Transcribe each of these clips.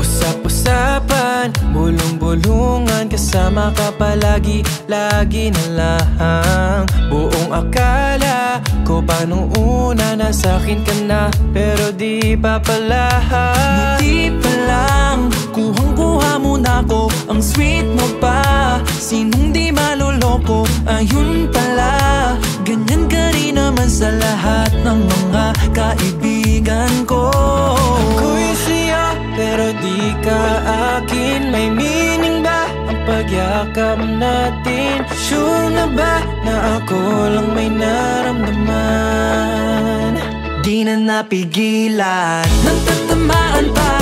naman Bulong-bulungan Kasama ka palagi Lagi na lang. Buong akala ko pa nung una Nasa'kin ka na Pero di pa pala. Ngiti pa lang Kuhang-kuha mo na ko Ang sweet mo pa. Sinong di maloloko Ayun pala. Ganyan ka rin naman sa lahat Ng mga kaibigan ko pero di ka akin May meaning ba ang pagyakap natin? Sure na ba na ako lang may naramdaman? Di na napigilan Nang tatamaan pa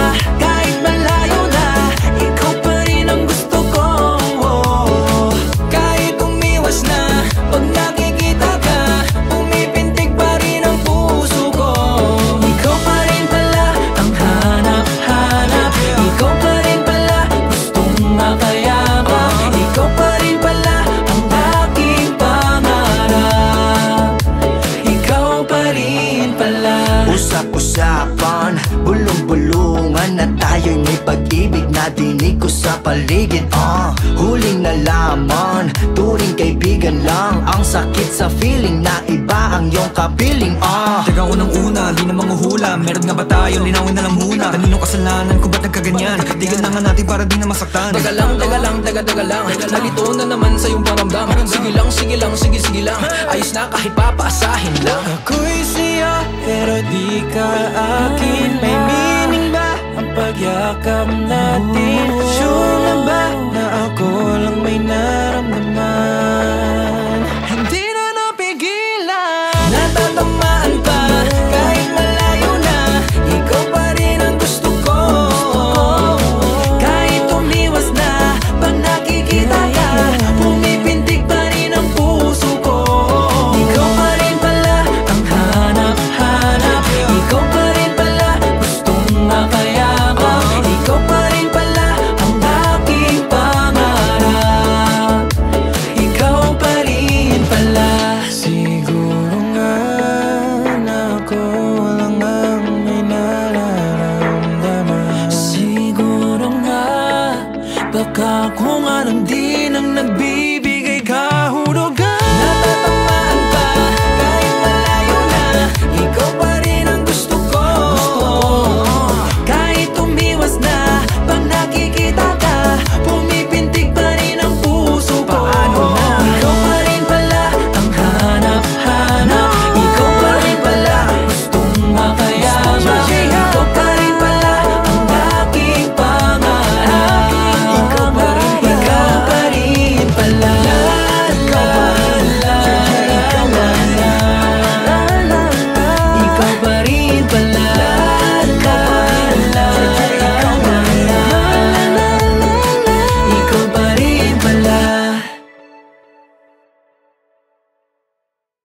Usap-usapan, bulong-bulungan Na tayo'y may pag-ibig na dinig ko sa paligid uh, Huling nalaman, turing kaibigan lang. Ang sakit sa feeling na iba ang iyong kapiling uh. Teka unang una, di na manguhula. Meron nga ba tayo, linawin na lang muna. Kanino kasalanan, kung ba't nagkaganyan? Tigil na nga natin para di na masaktan. Teka lang, teka lang, teka, teka lang. Nalito na naman sa iyong paramdam. Sige lang, sige lang, sige, sige lang. Ayos na kahit papaasahin lang. Ako'y siya pero di ka akin May meaning ba ang pagyakap natin? Sure na ba na ako lang may naramdaman? Baka kung anong di nang nagbibigay